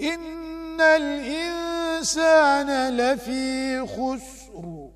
إن الإنسان لفي خسر